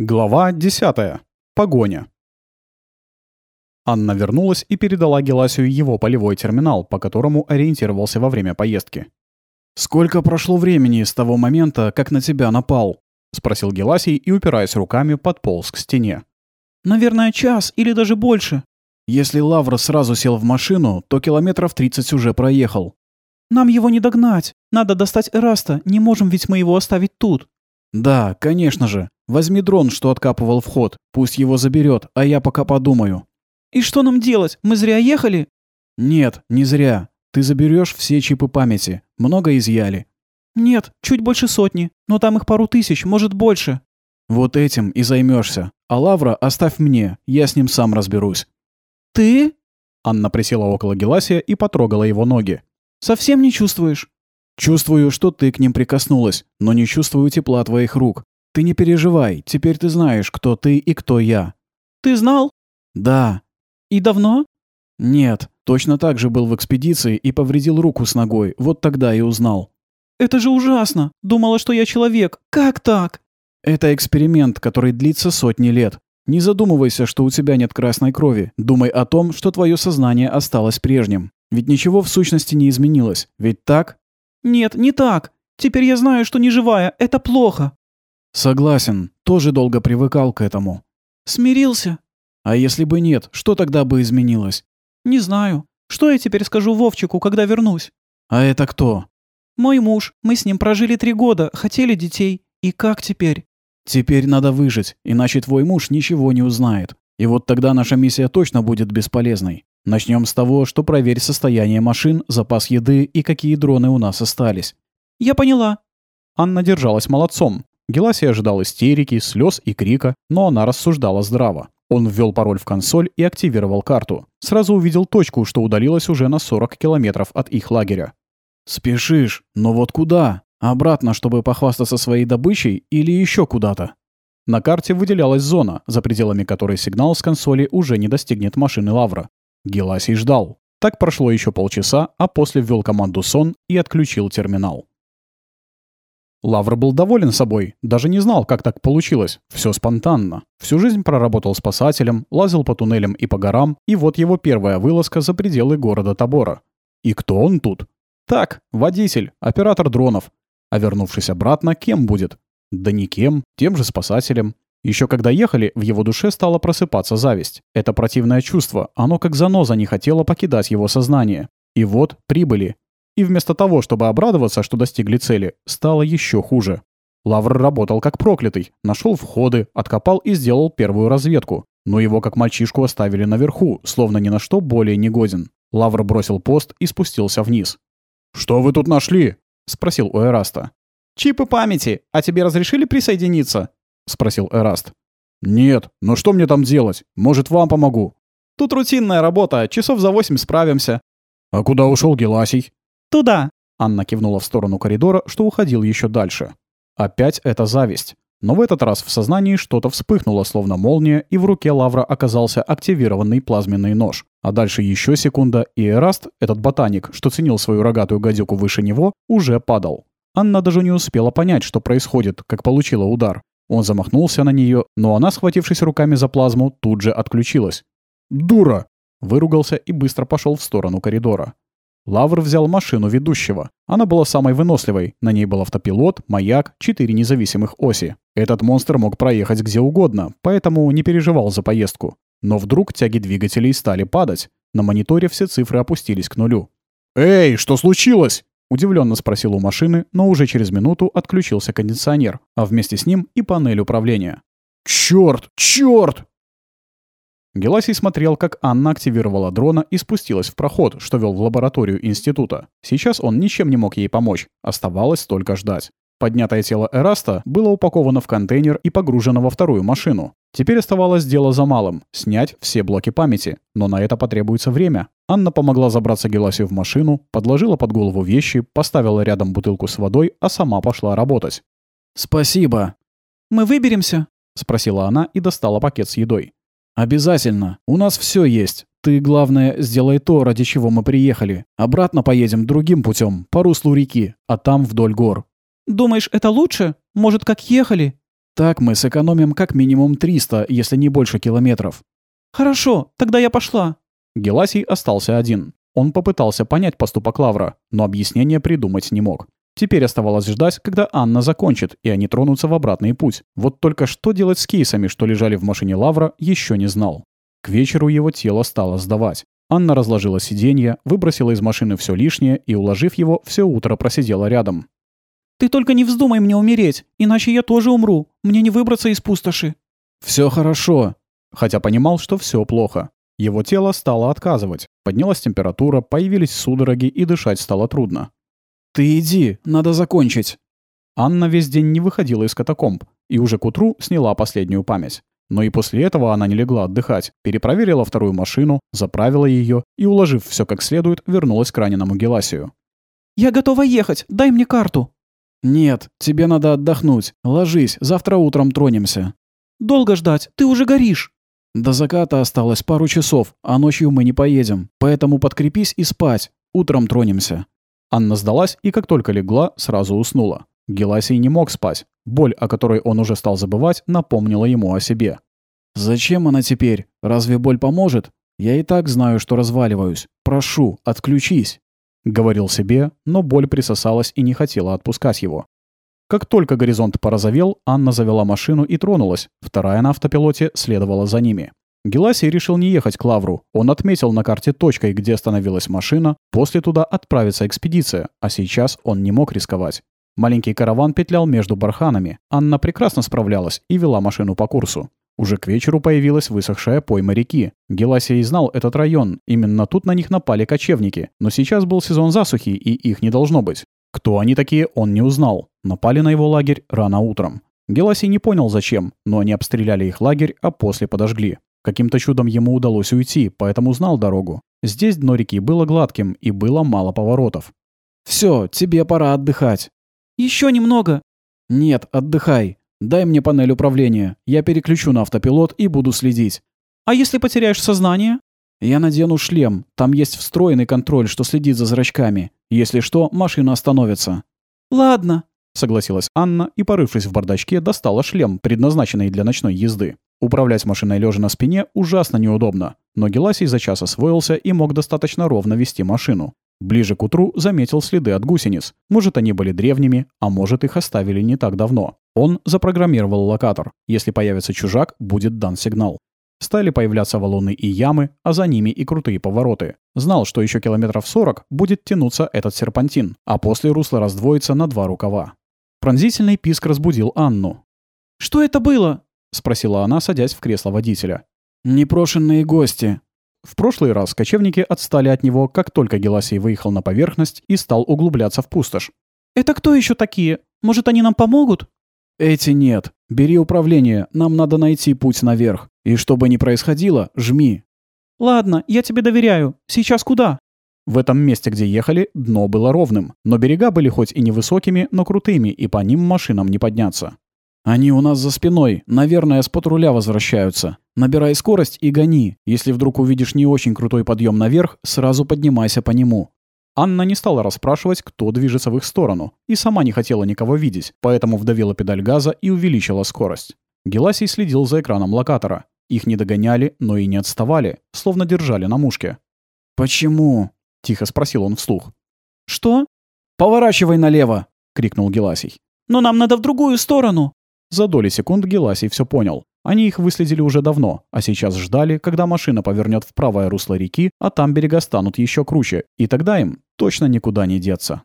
Глава 10. Погоня. Анна вернулась и передала Геласию его полевой терминал, по которому ориентировался во время поездки. «Сколько прошло времени с того момента, как на тебя напал?» — спросил Геласий и, упираясь руками, подполз к стене. «Наверное, час или даже больше». «Если Лавра сразу сел в машину, то километров 30 уже проехал». «Нам его не догнать. Надо достать Эраста. Не можем ведь мы его оставить тут». «Да, конечно же. Возьми дрон, что откапывал вход. Пусть его заберет, а я пока подумаю». «И что нам делать? Мы зря ехали?» «Нет, не зря. Ты заберешь все чипы памяти. Много изъяли?» «Нет, чуть больше сотни. Но там их пару тысяч, может, больше». «Вот этим и займешься. А Лавра оставь мне, я с ним сам разберусь». «Ты?» Анна присела около Геласия и потрогала его ноги. «Совсем не чувствуешь?» «Чувствую, что ты к ним прикоснулась, но не чувствую тепла твоих рук. Ты не переживай, теперь ты знаешь, кто ты и кто я». «Ты знал?» «Да». «И давно?» «Нет, точно так же был в экспедиции и повредил руку с ногой, вот тогда и узнал». «Это же ужасно! Думала, что я человек. Как так?» «Это эксперимент, который длится сотни лет. Не задумывайся, что у тебя нет красной крови. Думай о том, что твое сознание осталось прежним. Ведь ничего в сущности не изменилось. Ведь так?» «Нет, не так. Теперь я знаю, что не живая. Это плохо». «Согласен. Тоже долго привыкал к этому». «Смирился?» «А если бы нет, что тогда бы изменилось?» «Не знаю. Что я теперь скажу Вовчику, когда вернусь?» «А это кто?» «Мой муж. Мы с ним прожили три года, хотели детей. И как теперь?» «Теперь надо выжить, иначе твой муж ничего не узнает. И вот тогда наша миссия точно будет бесполезной. Начнем с того, что проверь состояние машин, запас еды и какие дроны у нас остались». «Я поняла». Анна держалась молодцом. Геласий ожидал истерики, слез и крика, но она рассуждала здраво. Он ввел пароль в консоль и активировал карту. Сразу увидел точку, что удалилась уже на 40 километров от их лагеря. «Спешишь, но вот куда? Обратно, чтобы похвастаться своей добычей или еще куда-то?» На карте выделялась зона, за пределами которой сигнал с консоли уже не достигнет машины Лавра. Геласий ждал. Так прошло еще полчаса, а после ввел команду сон и отключил терминал. Лавр был доволен собой, даже не знал, как так получилось. Все спонтанно. Всю жизнь проработал спасателем, лазил по туннелям и по горам, и вот его первая вылазка за пределы города Табора. И кто он тут? Так, водитель, оператор дронов. А вернувшись обратно, кем будет? Да никем, тем же спасателем. Еще когда ехали, в его душе стала просыпаться зависть. Это противное чувство, оно как заноза не хотело покидать его сознание. И вот прибыли. И вместо того, чтобы обрадоваться, что достигли цели, стало еще хуже. Лавр работал как проклятый, нашел входы, откопал и сделал первую разведку. Но его как мальчишку оставили наверху, словно ни на что более не годен. Лавр бросил пост и спустился вниз. «Что вы тут нашли?» — спросил у Эраста. «Чипы памяти. А тебе разрешили присоединиться?» — спросил Эраст. «Нет, но что мне там делать? Может, вам помогу?» «Тут рутинная работа, часов за восемь справимся». «А куда ушел Геласий?» «Туда!» Анна кивнула в сторону коридора, что уходил еще дальше. Опять это зависть. Но в этот раз в сознании что-то вспыхнуло, словно молния, и в руке Лавра оказался активированный плазменный нож. А дальше еще секунда, и Эраст, этот ботаник, что ценил свою рогатую гадюку выше него, уже падал. Анна даже не успела понять, что происходит, как получила удар. Он замахнулся на нее, но она, схватившись руками за плазму, тут же отключилась. «Дура!» — выругался и быстро пошел в сторону коридора. Лавр взял машину ведущего. Она была самой выносливой. На ней был автопилот, маяк, четыре независимых оси. Этот монстр мог проехать где угодно, поэтому не переживал за поездку. Но вдруг тяги двигателей стали падать. На мониторе все цифры опустились к нулю. «Эй, что случилось?» Удивленно спросил у машины, но уже через минуту отключился кондиционер, а вместе с ним и панель управления. «Чёрт! Чёрт!» Геласий смотрел, как Анна активировала дрона и спустилась в проход, что вел в лабораторию института. Сейчас он ничем не мог ей помочь. Оставалось только ждать. Поднятое тело Эраста было упаковано в контейнер и погружено во вторую машину. Теперь оставалось дело за малым — снять все блоки памяти. Но на это потребуется время. Анна помогла забраться Геласию в машину, подложила под голову вещи, поставила рядом бутылку с водой, а сама пошла работать. «Спасибо». «Мы выберемся?» — спросила она и достала пакет с едой. «Обязательно. У нас все есть. Ты, главное, сделай то, ради чего мы приехали. Обратно поедем другим путем, по руслу реки, а там вдоль гор». «Думаешь, это лучше? Может, как ехали?» Так мы сэкономим как минимум 300, если не больше километров. Хорошо, тогда я пошла. Геласий остался один. Он попытался понять поступок Лавра, но объяснение придумать не мог. Теперь оставалось ждать, когда Анна закончит, и они тронутся в обратный путь. Вот только что делать с кейсами, что лежали в машине Лавра, еще не знал. К вечеру его тело стало сдавать. Анна разложила сиденье, выбросила из машины все лишнее и, уложив его, все утро просидела рядом. «Ты только не вздумай мне умереть, иначе я тоже умру. Мне не выбраться из пустоши». Все хорошо». Хотя понимал, что все плохо. Его тело стало отказывать. Поднялась температура, появились судороги и дышать стало трудно. «Ты иди, надо закончить». Анна весь день не выходила из катакомб и уже к утру сняла последнюю память. Но и после этого она не легла отдыхать, перепроверила вторую машину, заправила ее и, уложив все как следует, вернулась к раненому Геласию. «Я готова ехать, дай мне карту». «Нет, тебе надо отдохнуть. Ложись, завтра утром тронемся». «Долго ждать, ты уже горишь». «До заката осталось пару часов, а ночью мы не поедем. Поэтому подкрепись и спать. Утром тронемся». Анна сдалась и, как только легла, сразу уснула. Геласий не мог спать. Боль, о которой он уже стал забывать, напомнила ему о себе. «Зачем она теперь? Разве боль поможет? Я и так знаю, что разваливаюсь. Прошу, отключись!» Говорил себе, но боль присосалась и не хотела отпускать его. Как только горизонт порозовел, Анна завела машину и тронулась. Вторая на автопилоте следовала за ними. Геласий решил не ехать к Лавру. Он отметил на карте точкой, где остановилась машина, после туда отправится экспедиция, а сейчас он не мог рисковать. Маленький караван петлял между барханами. Анна прекрасно справлялась и вела машину по курсу. Уже к вечеру появилась высохшая пойма реки. Геласий знал этот район. Именно тут на них напали кочевники. Но сейчас был сезон засухи, и их не должно быть. Кто они такие, он не узнал. Напали на его лагерь рано утром. Геласий не понял зачем, но они обстреляли их лагерь, а после подожгли. Каким-то чудом ему удалось уйти, поэтому знал дорогу. Здесь дно реки было гладким и было мало поворотов. «Все, тебе пора отдыхать», еще немного». «Нет, отдыхай. Дай мне панель управления. Я переключу на автопилот и буду следить». «А если потеряешь сознание?» «Я надену шлем. Там есть встроенный контроль, что следит за зрачками. Если что, машина остановится». «Ладно», — согласилась Анна и, порывшись в бардачке, достала шлем, предназначенный для ночной езды. Управлять машиной лежа на спине ужасно неудобно, но Геласий за час освоился и мог достаточно ровно вести машину. Ближе к утру заметил следы от гусениц. Может, они были древними, а может, их оставили не так давно. Он запрограммировал локатор. Если появится чужак, будет дан сигнал. Стали появляться валуны и ямы, а за ними и крутые повороты. Знал, что еще километров 40 будет тянуться этот серпантин, а после русло раздвоится на два рукава. Пронзительный писк разбудил Анну. «Что это было?» — спросила она, садясь в кресло водителя. «Непрошенные гости», в прошлый раз кочевники отстали от него, как только Геласий выехал на поверхность и стал углубляться в пустошь. «Это кто еще такие? Может, они нам помогут?» «Эти нет. Бери управление, нам надо найти путь наверх. И что бы ни происходило, жми». «Ладно, я тебе доверяю. Сейчас куда?» В этом месте, где ехали, дно было ровным, но берега были хоть и невысокими, но крутыми, и по ним машинам не подняться. «Они у нас за спиной, наверное, с патруля возвращаются. Набирай скорость и гони. Если вдруг увидишь не очень крутой подъем наверх, сразу поднимайся по нему. Анна не стала расспрашивать, кто движется в их сторону, и сама не хотела никого видеть, поэтому вдавила педаль газа и увеличила скорость. Геласий следил за экраном локатора. Их не догоняли, но и не отставали, словно держали на мушке. «Почему?» — тихо спросил он вслух. «Что?» «Поворачивай налево!» — крикнул Геласий. «Но нам надо в другую сторону!» За доли секунд Геласий все понял. Они их выследили уже давно, а сейчас ждали, когда машина повернет в правое русло реки, а там берега станут еще круче, и тогда им точно никуда не деться.